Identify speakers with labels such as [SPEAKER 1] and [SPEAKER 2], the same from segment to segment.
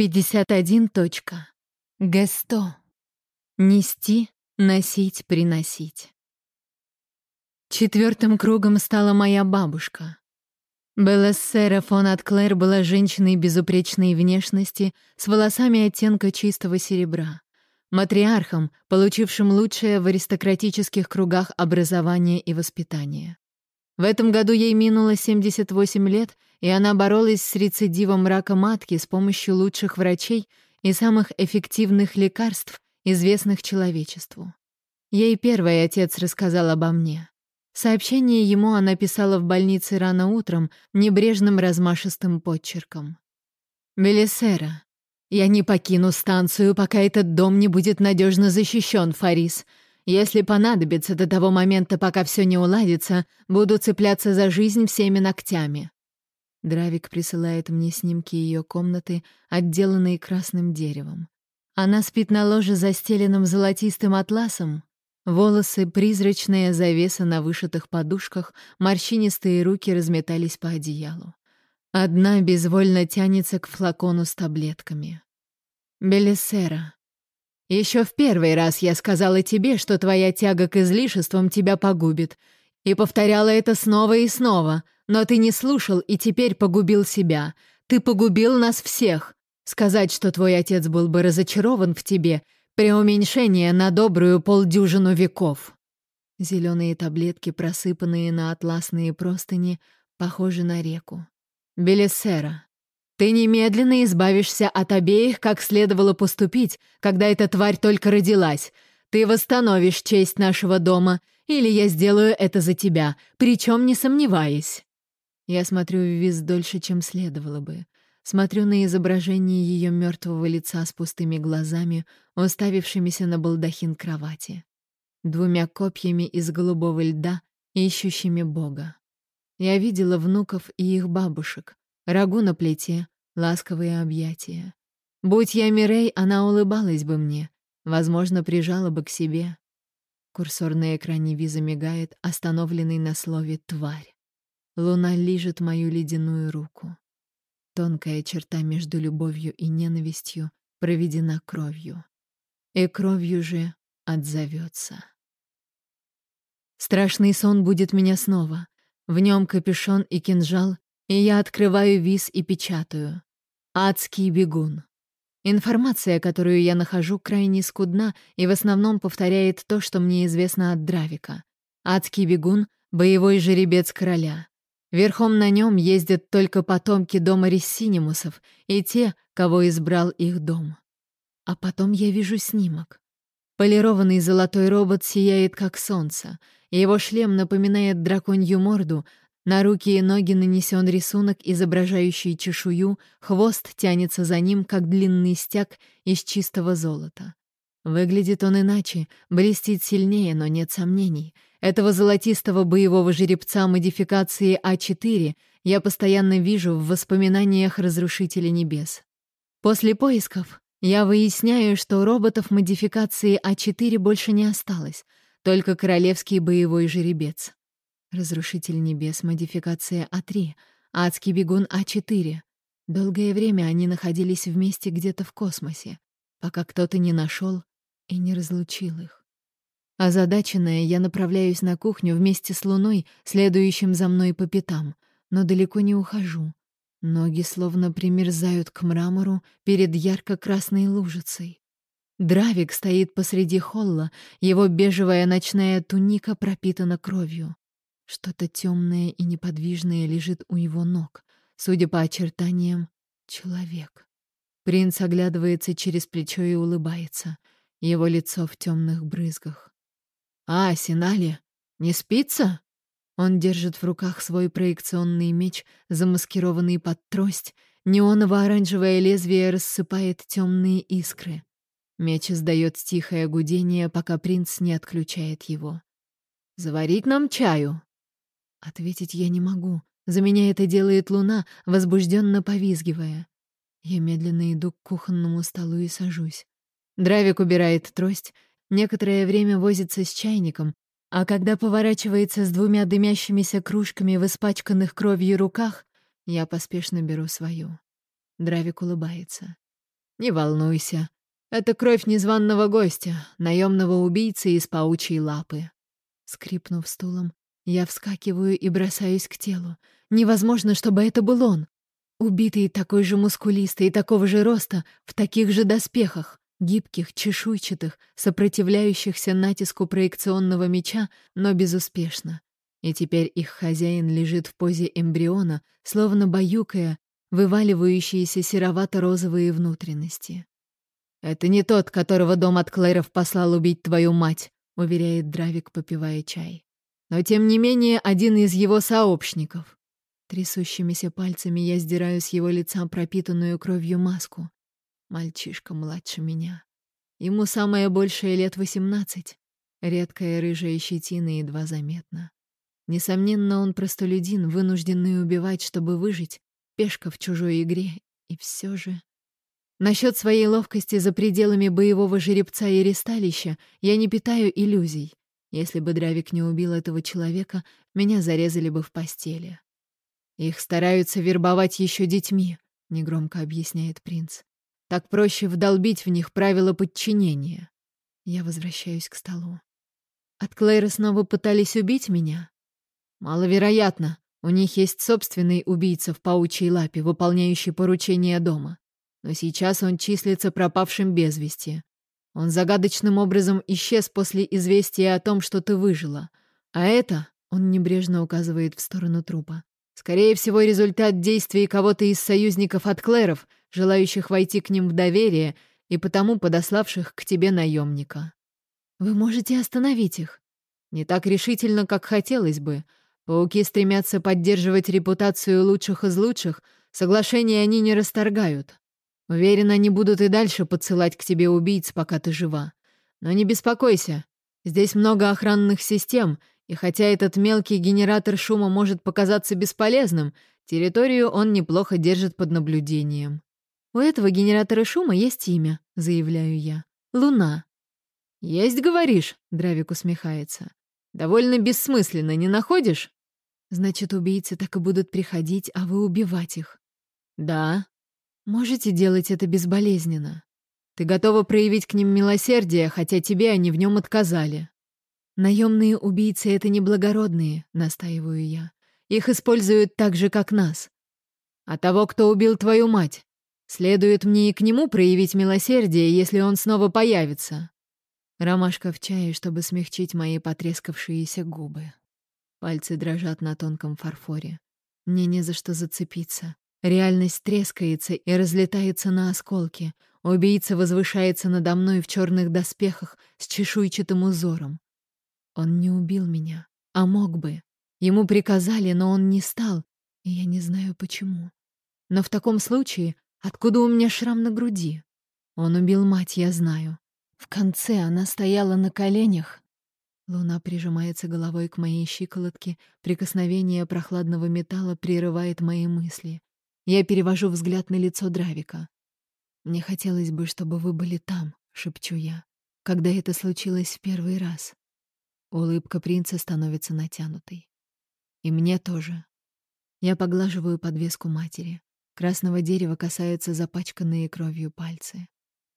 [SPEAKER 1] 51. Точка. Гесто. Нести, носить, приносить. Четвертым кругом стала моя бабушка. Белессера фон Атклер была женщиной безупречной внешности с волосами оттенка чистого серебра, матриархом, получившим лучшее в аристократических кругах образование и воспитание. В этом году ей минуло 78 лет, и она боролась с рецидивом рака матки с помощью лучших врачей и самых эффективных лекарств, известных человечеству. Ей первый отец рассказал обо мне. Сообщение ему она писала в больнице рано утром, небрежным размашистым подчерком. «Белисера, я не покину станцию, пока этот дом не будет надежно защищен, Фарис. Если понадобится до того момента, пока все не уладится, буду цепляться за жизнь всеми ногтями. Дравик присылает мне снимки ее комнаты, отделанные красным деревом. Она спит на ложе, застеленном золотистым атласом. Волосы, призрачная завеса на вышитых подушках, морщинистые руки разметались по одеялу. Одна безвольно тянется к флакону с таблетками. Белесера. Еще в первый раз я сказала тебе, что твоя тяга к излишествам тебя погубит. И повторяла это снова и снова, но ты не слушал и теперь погубил себя. Ты погубил нас всех. Сказать, что твой отец был бы разочарован в тебе, преуменьшение на добрую полдюжину веков. Зеленые таблетки, просыпанные на атласные простыни, похожи на реку. Белесера. Ты немедленно избавишься от обеих, как следовало поступить, когда эта тварь только родилась. Ты восстановишь честь нашего дома, или я сделаю это за тебя, причем не сомневаясь». Я смотрю виз дольше, чем следовало бы. Смотрю на изображение ее мертвого лица с пустыми глазами, уставившимися на балдахин кровати. Двумя копьями из голубого льда, ищущими Бога. Я видела внуков и их бабушек, рагу на плите, ласковые объятия. Будь я Мирей, она улыбалась бы мне, возможно, прижала бы к себе. Курсор на экране виза мигает, остановленный на слове «тварь». Луна лижет мою ледяную руку. Тонкая черта между любовью и ненавистью проведена кровью. И кровью же отзовется. Страшный сон будет меня снова. В нем капюшон и кинжал, и я открываю виз и печатаю. «Адский бегун». Информация, которую я нахожу, крайне скудна и в основном повторяет то, что мне известно от Дравика. Адский бегун — боевой жеребец короля. Верхом на нем ездят только потомки дома Рессинимусов и те, кого избрал их дом. А потом я вижу снимок. Полированный золотой робот сияет, как солнце. Его шлем напоминает драконью морду, на руки и ноги нанесен рисунок, изображающий чешую, хвост тянется за ним, как длинный стяг из чистого золота. Выглядит он иначе, блестит сильнее, но нет сомнений. Этого золотистого боевого жеребца модификации А4 я постоянно вижу в воспоминаниях Разрушителя Небес. После поисков я выясняю, что роботов модификации А4 больше не осталось, только королевский боевой жеребец. Разрушитель небес, модификация А3, адский бегун А4. Долгое время они находились вместе где-то в космосе, пока кто-то не нашел и не разлучил их. Озадаченная, я направляюсь на кухню вместе с Луной, следующим за мной по пятам, но далеко не ухожу. Ноги словно примерзают к мрамору перед ярко-красной лужицей. Дравик стоит посреди холла, его бежевая ночная туника пропитана кровью. Что-то темное и неподвижное лежит у его ног. Судя по очертаниям, человек. Принц оглядывается через плечо и улыбается. Его лицо в темных брызгах. «А, Синали, не спится?» Он держит в руках свой проекционный меч, замаскированный под трость. Неоново-оранжевое лезвие рассыпает темные искры. Меч издает тихое гудение, пока принц не отключает его. «Заварить нам чаю?» Ответить я не могу. За меня это делает луна, возбужденно повизгивая. Я медленно иду к кухонному столу и сажусь. Дравик убирает трость, некоторое время возится с чайником, а когда поворачивается с двумя дымящимися кружками в испачканных кровью руках, я поспешно беру свою. Дравик улыбается. Не волнуйся. Это кровь незваного гостя, наемного убийцы из паучьей лапы. Скрипнув стулом, я вскакиваю и бросаюсь к телу. Невозможно, чтобы это был он. Убитый такой же мускулистый и такого же роста, в таких же доспехах, гибких, чешуйчатых, сопротивляющихся натиску проекционного меча, но безуспешно. И теперь их хозяин лежит в позе эмбриона, словно баюкая вываливающиеся серовато-розовые внутренности. «Это не тот, которого дом от Клэров послал убить твою мать», — уверяет Дравик, попивая чай. «Но тем не менее один из его сообщников». Трясущимися пальцами я сдираю с его лица пропитанную кровью маску. Мальчишка младше меня. Ему самое большее лет восемнадцать. Редкая рыжая щетина едва заметна. Несомненно, он простолюдин, вынужденный убивать, чтобы выжить, пешка в чужой игре, и все же... Насчет своей ловкости за пределами боевого жеребца и ресталища я не питаю иллюзий. Если бы Дравик не убил этого человека, меня зарезали бы в постели. «Их стараются вербовать еще детьми», — негромко объясняет принц. «Так проще вдолбить в них правила подчинения». Я возвращаюсь к столу. От Клэйра снова пытались убить меня? Маловероятно. У них есть собственный убийца в паучьей лапе, выполняющий поручения дома. Но сейчас он числится пропавшим без вести. Он загадочным образом исчез после известия о том, что ты выжила. А это, он небрежно указывает в сторону трупа, скорее всего, результат действий кого-то из союзников от Клэров, желающих войти к ним в доверие и потому подославших к тебе наемника. Вы можете остановить их. Не так решительно, как хотелось бы — Пауки стремятся поддерживать репутацию лучших из лучших, соглашения они не расторгают. Уверен, они будут и дальше подсылать к тебе убийц, пока ты жива. Но не беспокойся. Здесь много охранных систем, и хотя этот мелкий генератор шума может показаться бесполезным, территорию он неплохо держит под наблюдением. «У этого генератора шума есть имя», — заявляю я. «Луна». «Есть, говоришь?» — Дравик усмехается. «Довольно бессмысленно, не находишь?» Значит, убийцы так и будут приходить, а вы убивать их. Да. Можете делать это безболезненно. Ты готова проявить к ним милосердие, хотя тебе они в нем отказали. Наемные убийцы — это неблагородные, настаиваю я. Их используют так же, как нас. А того, кто убил твою мать, следует мне и к нему проявить милосердие, если он снова появится. Ромашка в чае, чтобы смягчить мои потрескавшиеся губы. Пальцы дрожат на тонком фарфоре. Мне не за что зацепиться. Реальность трескается и разлетается на осколки. Убийца возвышается надо мной в черных доспехах с чешуйчатым узором. Он не убил меня, а мог бы. Ему приказали, но он не стал, и я не знаю почему. Но в таком случае, откуда у меня шрам на груди? Он убил мать, я знаю. В конце она стояла на коленях, Луна прижимается головой к моей щиколотке, прикосновение прохладного металла прерывает мои мысли. Я перевожу взгляд на лицо Дравика. «Мне хотелось бы, чтобы вы были там», — шепчу я, — «когда это случилось в первый раз». Улыбка принца становится натянутой. «И мне тоже». Я поглаживаю подвеску матери. Красного дерева касаются запачканные кровью пальцы.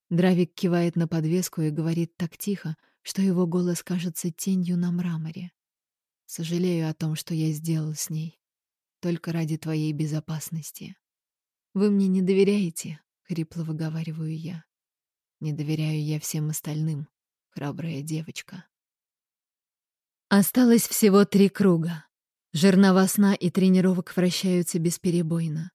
[SPEAKER 1] Дравик кивает на подвеску и говорит так тихо, что его голос кажется тенью на мраморе. Сожалею о том, что я сделал с ней. Только ради твоей безопасности. Вы мне не доверяете, хрипло выговариваю я. Не доверяю я всем остальным, храбрая девочка. Осталось всего три круга. Жернова сна и тренировок вращаются бесперебойно.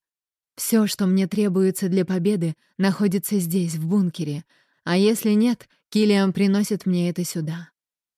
[SPEAKER 1] Все, что мне требуется для победы, находится здесь, в бункере, а если нет, Килиан приносит мне это сюда.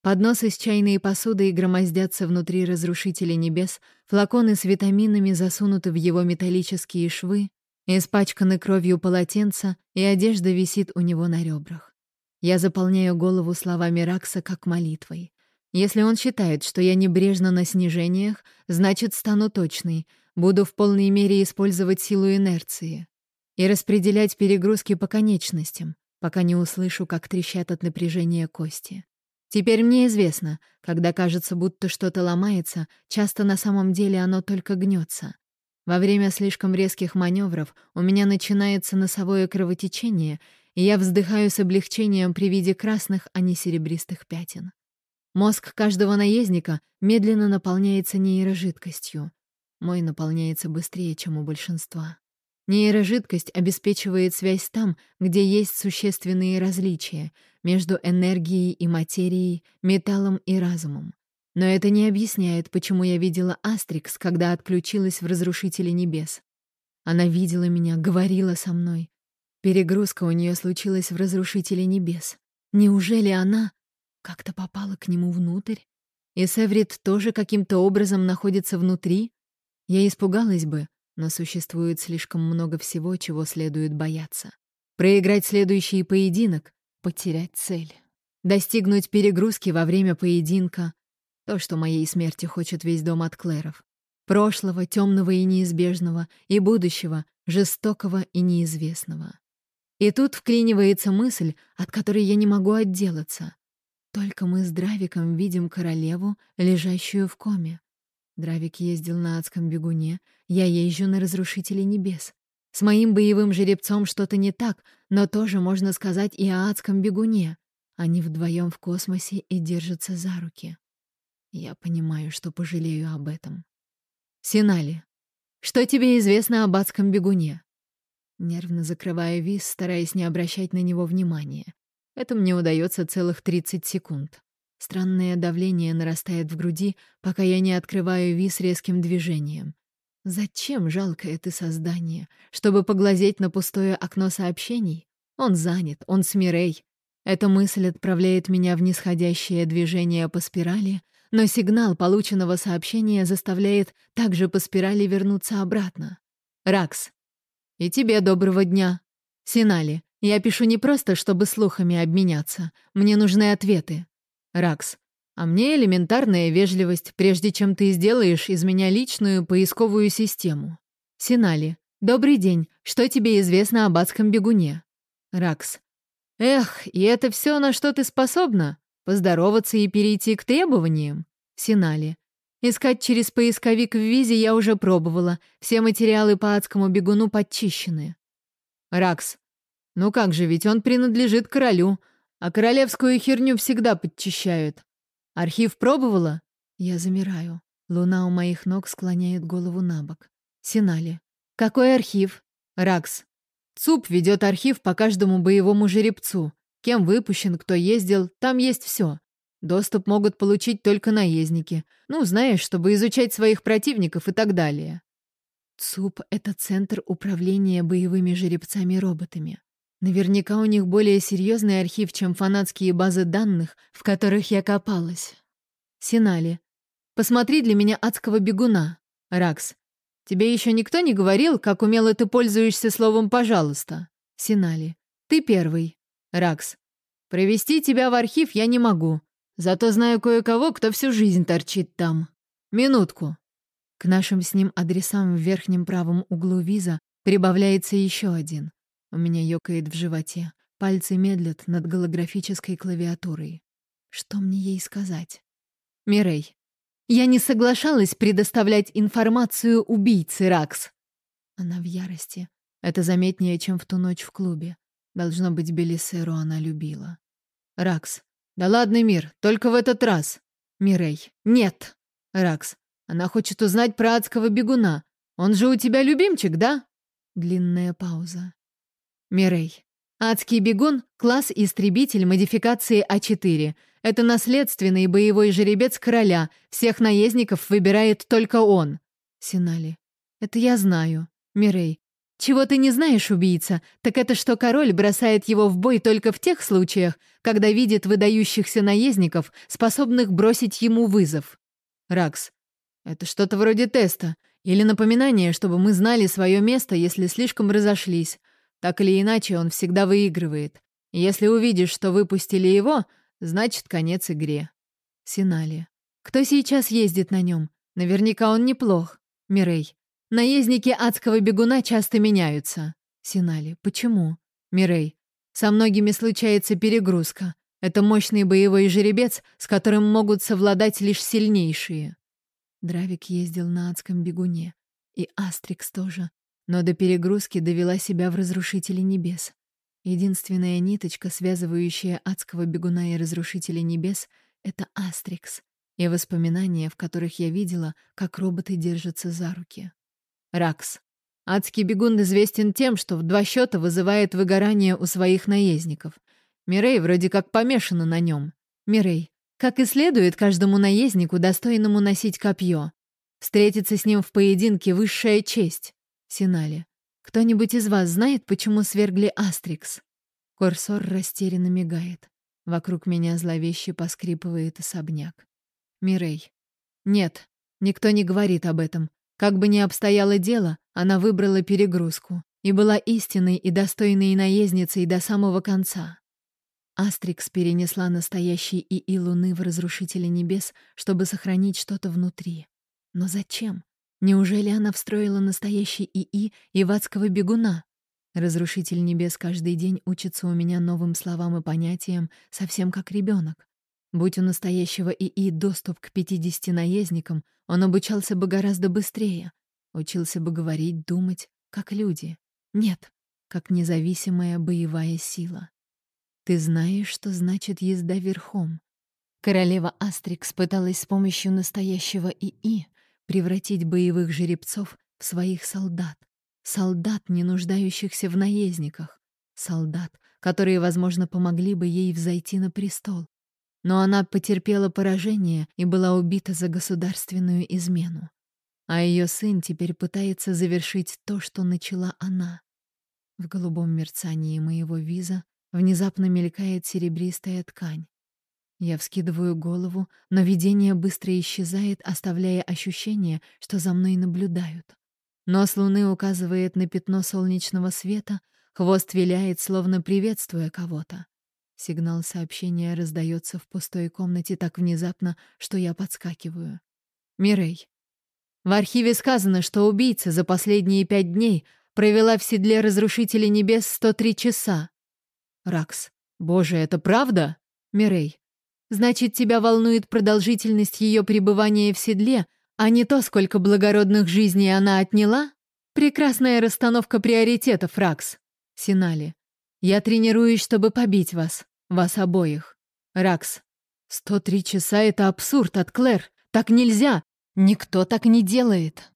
[SPEAKER 1] Подносы с чайной посудой громоздятся внутри разрушителя небес, флаконы с витаминами засунуты в его металлические швы, испачканы кровью полотенца, и одежда висит у него на ребрах. Я заполняю голову словами Ракса как молитвой. Если он считает, что я небрежна на снижениях, значит, стану точной, буду в полной мере использовать силу инерции и распределять перегрузки по конечностям, пока не услышу, как трещат от напряжения кости. Теперь мне известно, когда кажется, будто что-то ломается, часто на самом деле оно только гнется. Во время слишком резких маневров у меня начинается носовое кровотечение, и я вздыхаю с облегчением при виде красных, а не серебристых пятен. Мозг каждого наездника медленно наполняется нейрожидкостью. Мой наполняется быстрее, чем у большинства. Нейрожидкость обеспечивает связь там, где есть существенные различия между энергией и материей, металлом и разумом. Но это не объясняет, почему я видела Астрикс, когда отключилась в Разрушителе Небес. Она видела меня, говорила со мной. Перегрузка у нее случилась в Разрушителе Небес. Неужели она как-то попала к нему внутрь? И Севрит тоже каким-то образом находится внутри? Я испугалась бы, но существует слишком много всего, чего следует бояться. Проиграть следующий поединок — потерять цель. Достигнуть перегрузки во время поединка — то, что моей смерти хочет весь дом от Клэров. Прошлого, темного и неизбежного, и будущего, жестокого и неизвестного. И тут вклинивается мысль, от которой я не могу отделаться. Только мы с Дравиком видим королеву, лежащую в коме. Дравик ездил на адском бегуне, я езжу на разрушителе небес. С моим боевым жеребцом что-то не так, но тоже можно сказать и о адском бегуне. Они вдвоем в космосе и держатся за руки. Я понимаю, что пожалею об этом. Синали, что тебе известно об адском бегуне? Нервно закрываю виз, стараясь не обращать на него внимания. Это мне удается целых 30 секунд. Странное давление нарастает в груди, пока я не открываю виз резким движением. Зачем жалкое ты создание? Чтобы поглазеть на пустое окно сообщений? Он занят, он с Мирей. Эта мысль отправляет меня в нисходящее движение по спирали, но сигнал полученного сообщения заставляет также по спирали вернуться обратно. Ракс. И тебе доброго дня. Синали. Я пишу не просто, чтобы слухами обменяться. Мне нужны ответы. Ракс. А мне элементарная вежливость, прежде чем ты сделаешь из меня личную поисковую систему. Синали. Добрый день. Что тебе известно об адском бегуне? Ракс. Эх, и это все, на что ты способна? Поздороваться и перейти к требованиям? Синали. Искать через поисковик в визе я уже пробовала. Все материалы по адскому бегуну подчищены. Ракс. Ну как же, ведь он принадлежит королю. А королевскую херню всегда подчищают. Архив пробовала? Я замираю. Луна у моих ног склоняет голову на бок. Синали. Какой архив? Ракс. ЦУП ведет архив по каждому боевому жеребцу. Кем выпущен, кто ездил, там есть все. Доступ могут получить только наездники. Ну, знаешь, чтобы изучать своих противников и так далее. ЦУП — это Центр управления боевыми жеребцами-роботами. Наверняка у них более серьезный архив, чем фанатские базы данных, в которых я копалась. Синали. Посмотри для меня адского бегуна. Ракс. Тебе еще никто не говорил, как умело ты пользуешься словом «пожалуйста». Синали. Ты первый. Ракс. Провести тебя в архив я не могу. Зато знаю кое-кого, кто всю жизнь торчит там. Минутку. К нашим с ним адресам в верхнем правом углу виза прибавляется еще один. У меня ёкает в животе. Пальцы медлят над голографической клавиатурой. Что мне ей сказать? Мирей. Я не соглашалась предоставлять информацию убийце Ракс. Она в ярости. Это заметнее, чем в ту ночь в клубе. Должно быть, Белисеру она любила. Ракс. Да ладно, Мир, только в этот раз. Мирей. Нет. Ракс. Она хочет узнать про адского бегуна. Он же у тебя любимчик, да? Длинная пауза. Мирей. Адский бегун — класс истребитель модификации А4. Это наследственный боевой жеребец короля. Всех наездников выбирает только он. Синали. Это я знаю. Мирей. Чего ты не знаешь, убийца, так это что король бросает его в бой только в тех случаях, когда видит выдающихся наездников, способных бросить ему вызов. Ракс. Это что-то вроде теста. Или напоминание, чтобы мы знали свое место, если слишком разошлись. Так или иначе, он всегда выигрывает. Если увидишь, что выпустили его, значит, конец игре. Синали. Кто сейчас ездит на нем? Наверняка он неплох. Мирей. Наездники адского бегуна часто меняются. Синали. Почему? Мирей. Со многими случается перегрузка. Это мощный боевой жеребец, с которым могут совладать лишь сильнейшие. Дравик ездил на адском бегуне. и Астрикс тоже, но до перегрузки довела себя в разрушителе небес. Единственная ниточка, связывающая адского бегуна и разрушителя небес, — это Астрикс и воспоминания, в которых я видела, как роботы держатся за руки. Ракс. Адский бегун известен тем, что в два счета вызывает выгорание у своих наездников. Мирей вроде как помешана на нем. Мирей. Как и следует каждому наезднику, достойному носить копье. Встретиться с ним в поединке — высшая честь. Синали. Кто-нибудь из вас знает, почему свергли Астрикс? Корсор растерянно мигает. Вокруг меня зловеще поскрипывает особняк. Мирей. Нет, никто не говорит об этом. Как бы ни обстояло дело, она выбрала перегрузку и была истинной и достойной наездницей до самого конца. Астрикс перенесла настоящий ИИ Луны в Разрушителя Небес, чтобы сохранить что-то внутри. Но зачем? Неужели она встроила настоящий ИИ и ватского бегуна? Разрушитель Небес каждый день учится у меня новым словам и понятиям, совсем как ребенок. Будь у настоящего ИИ доступ к 50 наездникам, он обучался бы гораздо быстрее. Учился бы говорить, думать, как люди. Нет, как независимая боевая сила. Ты знаешь, что значит езда верхом? Королева Астрикс пыталась с помощью настоящего ИИ превратить боевых жеребцов в своих солдат. Солдат, не нуждающихся в наездниках. Солдат, которые, возможно, помогли бы ей взойти на престол. Но она потерпела поражение и была убита за государственную измену. А ее сын теперь пытается завершить то, что начала она. В голубом мерцании моего виза внезапно мелькает серебристая ткань. Я вскидываю голову, но видение быстро исчезает, оставляя ощущение, что за мной наблюдают. Нос луны указывает на пятно солнечного света, хвост виляет, словно приветствуя кого-то. Сигнал сообщения раздается в пустой комнате так внезапно, что я подскакиваю. Мирей. В архиве сказано, что убийца за последние пять дней провела в седле Разрушителя Небес 103 часа. Ракс. Боже, это правда? Мирей. Значит, тебя волнует продолжительность ее пребывания в седле, а не то, сколько благородных жизней она отняла? Прекрасная расстановка приоритетов, Ракс. Синали. Я тренируюсь, чтобы побить вас. Вас обоих. Ракс. Сто три часа — это абсурд от Клэр. Так нельзя. Никто так не делает.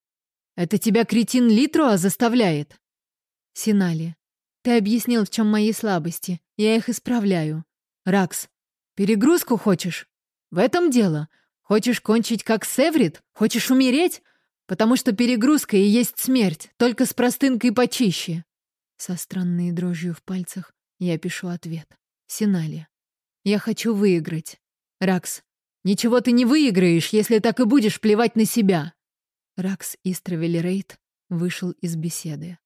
[SPEAKER 1] Это тебя кретин Литруа заставляет. Синали. Ты объяснил, в чем мои слабости. Я их исправляю. Ракс. Перегрузку хочешь? В этом дело. Хочешь кончить как Севрит? Хочешь умереть? Потому что перегрузка и есть смерть, только с простынкой почище. Со странной дрожью в пальцах я пишу ответ. Синали. Я хочу выиграть. Ракс. Ничего ты не выиграешь, если так и будешь плевать на себя. Ракс Истравелерейт вышел из беседы.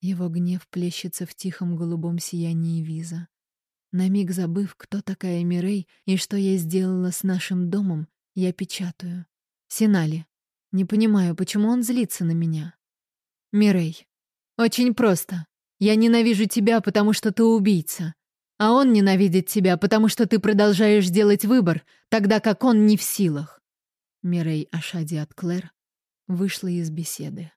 [SPEAKER 1] Его гнев плещется в тихом голубом сиянии виза. На миг забыв, кто такая Мирей и что я сделала с нашим домом, я печатаю. Синали. Не понимаю, почему он злится на меня. Мирей. Очень просто. Я ненавижу тебя, потому что ты убийца. А он ненавидит тебя, потому что ты продолжаешь делать выбор, тогда как он не в силах. Мирей Ашади от Клэр вышла из беседы.